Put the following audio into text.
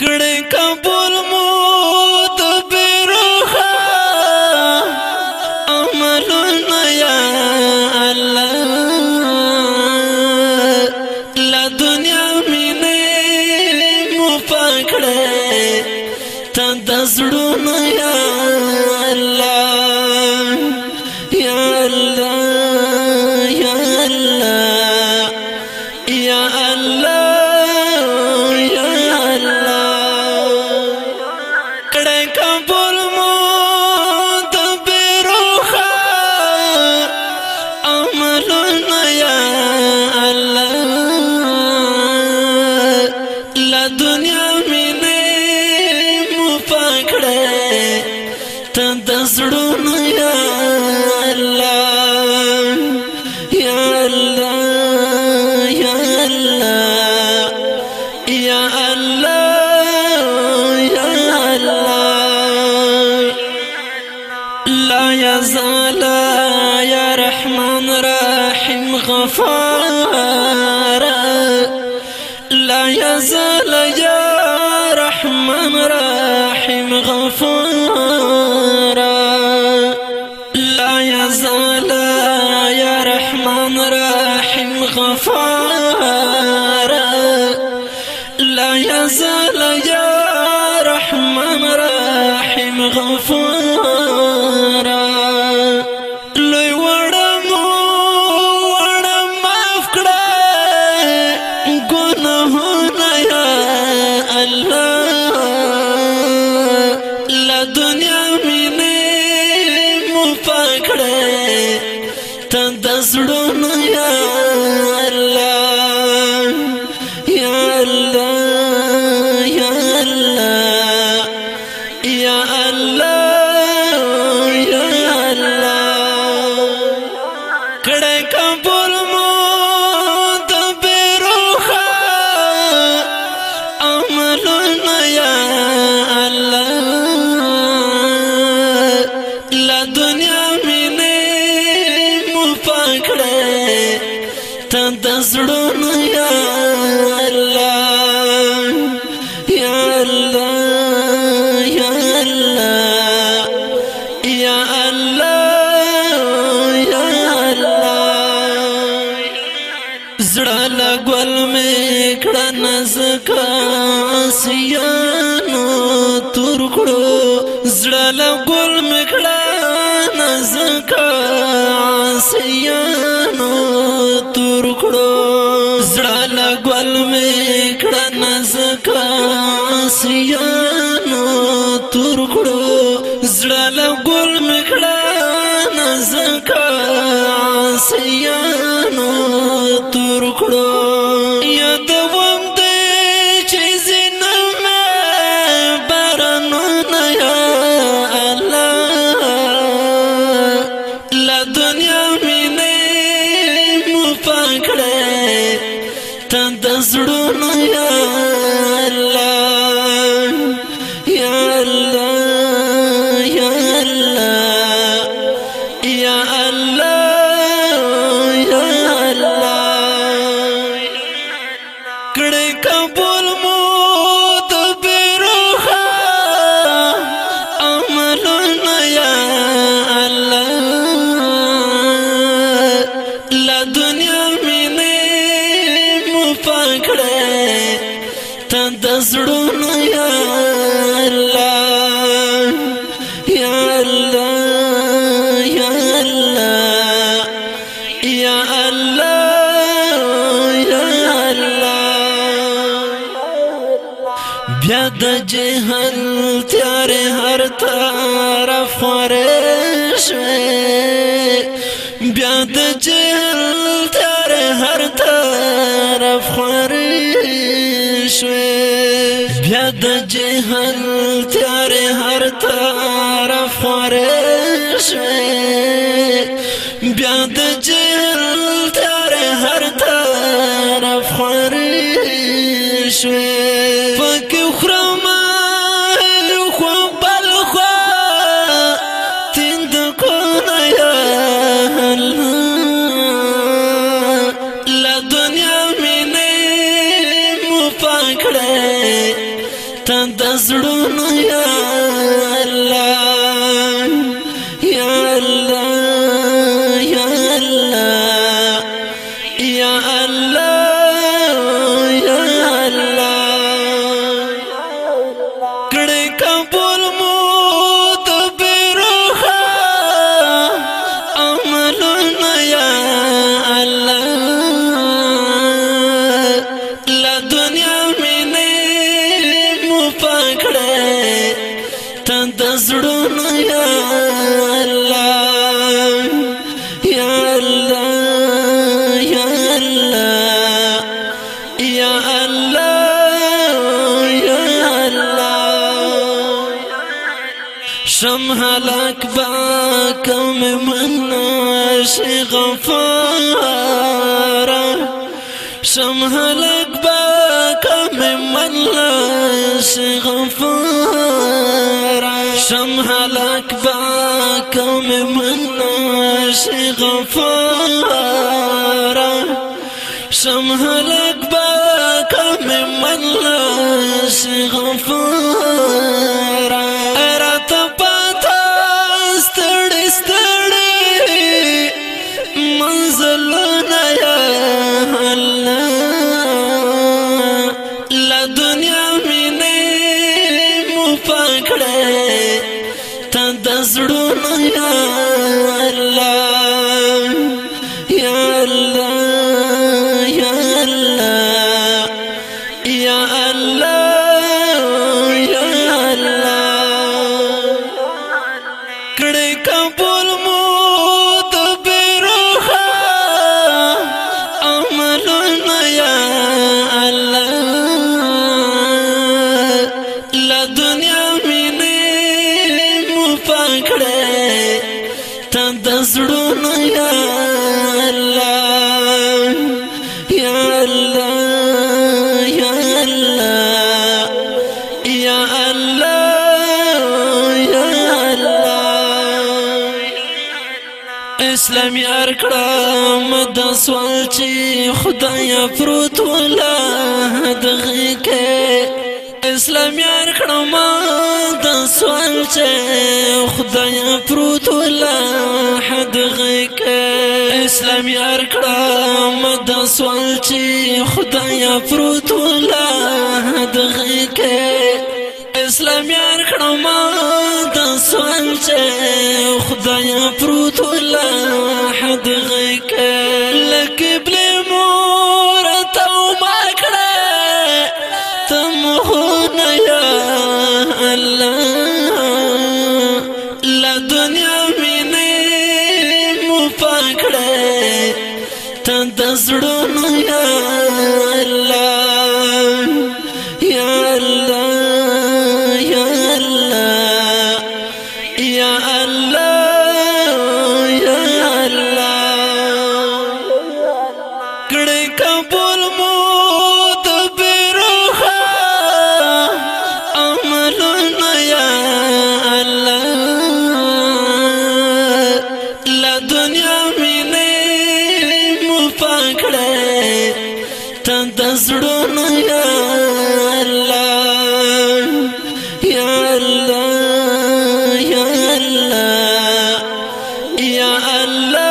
کړي قبول مو د بیروخه عملنا یا الله لا دنیا مینه مو پکړه تا د زړونو یا الله غفارا لا يزال يا رحمن رحيم غفارا لا يزال يا رحمن رحيم غفارا لا يزال يا رحمن رحيم غفارا الله زړونو یا الله یا الله یا الله یا الله یا الله زړه لا ګل مې کړه نزکا سیانو تور کړو زړه لا ګل مې کړه نزکا سیانو سیانو تور کړو زړه له ګل مکړه نزکا سیانو تور کړو یاد وم دې چې زنم بارانو نه یا الله لا دنیا مې نه مو پکړه تند زړه کړی قبول مو د بیروخه عملونه یا الله لا دنیا مینه مو پکړه ته د زړونو یا الله تیارې هر طرف خورې شوې بیا د جهل تیارې هر طرف خورې شوې بیا د جهل تیارې هر طرف خورې شوې بیا د جهل تیارې هر طرف خورې شوې الله يا الله شم هلاك باكم من ناشي غفارة شم هلاك باكم من ناشي غفارة شم هلاك باكم من ناشي غفارة شم هلاك عرش غفور رات پتا ستړي ستړي منزل نه یا الله لا دنیا مینه مو پکړه تا د زړونو الله می اركرا د سوال چې خدای پروت ولا دغه کې اسلام یار کړم د سوال چې خدای پروت ولا دغه کې اسلام یار کړم د سوال چې خدای ولا دغه کې اسلام یار د سوال چې خدایا پروت ولا حد غيك لك بلي مور انت وما كره تم هنا يا زړونو یا الله یا الله یا الله یا الله